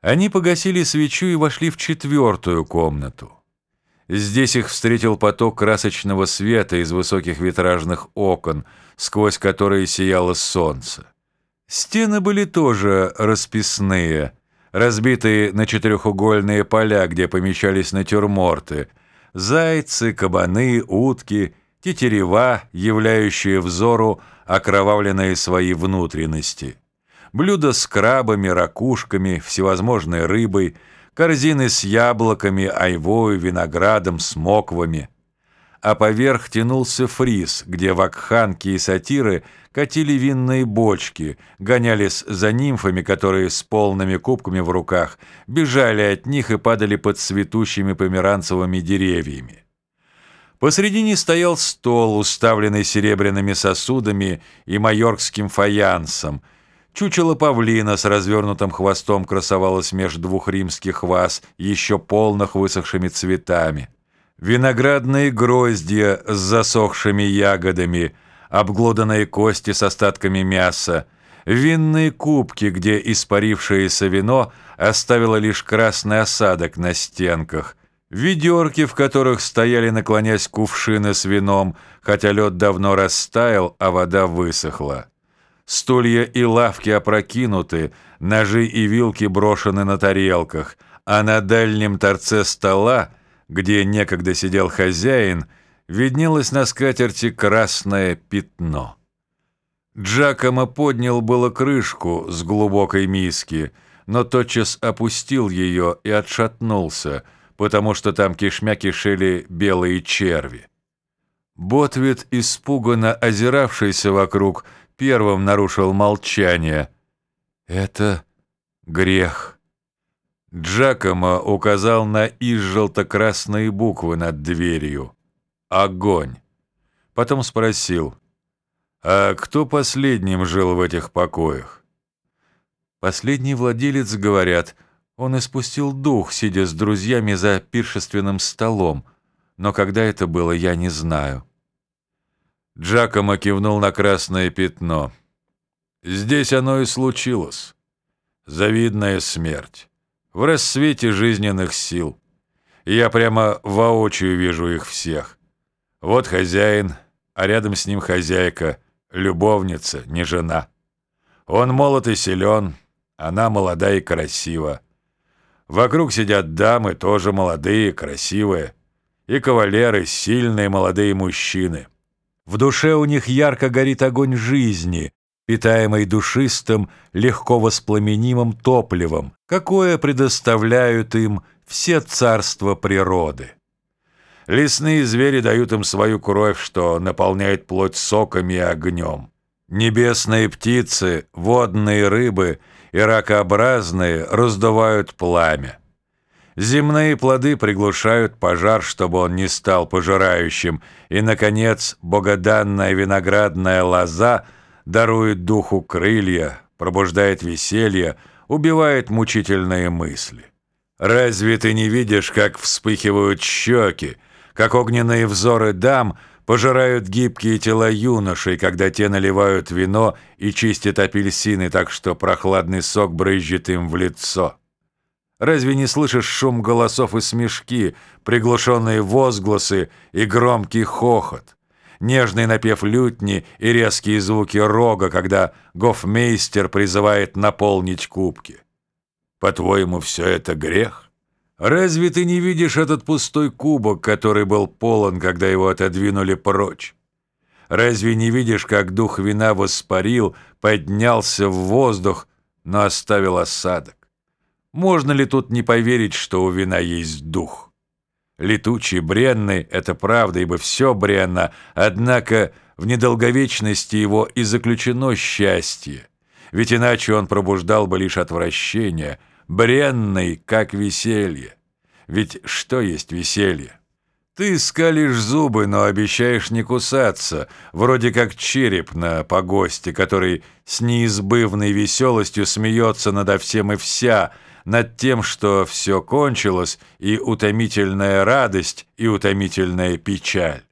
Они погасили свечу и вошли в четвертую комнату. Здесь их встретил поток красочного света из высоких витражных окон, сквозь которые сияло солнце. Стены были тоже расписные, разбитые на четырехугольные поля, где помещались натюрморты, зайцы, кабаны, утки, тетерева, являющие взору окровавленные свои внутренности блюда с крабами, ракушками, всевозможной рыбой, корзины с яблоками, айвою, виноградом, смоквами. А поверх тянулся фриз, где вакханки и сатиры катили винные бочки, гонялись за нимфами, которые с полными кубками в руках бежали от них и падали под цветущими померанцевыми деревьями. Посредине стоял стол, уставленный серебряными сосудами и майорским фаянсом – Чучело павлина с развернутым хвостом красовалось между двух римских ваз, еще полных высохшими цветами. Виноградные гроздья с засохшими ягодами, обглоданные кости с остатками мяса, винные кубки, где испарившееся вино оставило лишь красный осадок на стенках, ведерки, в которых стояли, наклонясь кувшины с вином, хотя лед давно растаял, а вода высохла. Стулья и лавки опрокинуты, ножи и вилки брошены на тарелках, а на дальнем торце стола, где некогда сидел хозяин, виднелось на скатерти красное пятно. Джакомо поднял было крышку с глубокой миски, но тотчас опустил ее и отшатнулся, потому что там кишмя кишели белые черви. Ботвит, испуганно озиравшийся вокруг, первым нарушил молчание. «Это грех». Джакомо указал на из желто-красные буквы над дверью. «Огонь». Потом спросил, «А кто последним жил в этих покоях?» Последний владелец, говорят, он испустил дух, сидя с друзьями за пиршественным столом, но когда это было, я не знаю. Джакомо кивнул на красное пятно. «Здесь оно и случилось. Завидная смерть. В рассвете жизненных сил. Я прямо воочию вижу их всех. Вот хозяин, а рядом с ним хозяйка, любовница, не жена. Он молод и силен, она молода и красива. Вокруг сидят дамы, тоже молодые, красивые, и кавалеры, сильные молодые мужчины». В душе у них ярко горит огонь жизни, питаемый душистым, легко воспламенимым топливом, какое предоставляют им все царства природы. Лесные звери дают им свою кровь, что наполняет плоть соками и огнем. Небесные птицы, водные рыбы и ракообразные раздувают пламя. Земные плоды приглушают пожар, чтобы он не стал пожирающим, и, наконец, богоданная виноградная лоза дарует духу крылья, пробуждает веселье, убивает мучительные мысли. Разве ты не видишь, как вспыхивают щеки, как огненные взоры дам пожирают гибкие тела юношей, когда те наливают вино и чистят апельсины так, что прохладный сок брызжет им в лицо? Разве не слышишь шум голосов и смешки, приглушенные возгласы и громкий хохот? Нежный напев лютни и резкие звуки рога, когда гофмейстер призывает наполнить кубки. По-твоему, все это грех? Разве ты не видишь этот пустой кубок, который был полон, когда его отодвинули прочь? Разве не видишь, как дух вина воспарил, поднялся в воздух, но оставил осадок? Можно ли тут не поверить, что у вина есть дух? Летучий, бренный — это правда, ибо все бренно, однако в недолговечности его и заключено счастье. Ведь иначе он пробуждал бы лишь отвращение, бренный, как веселье. Ведь что есть веселье? Ты скалишь зубы, но обещаешь не кусаться, вроде как череп на погосте, который с неизбывной веселостью смеется надо всем и вся — над тем, что все кончилось, и утомительная радость, и утомительная печаль.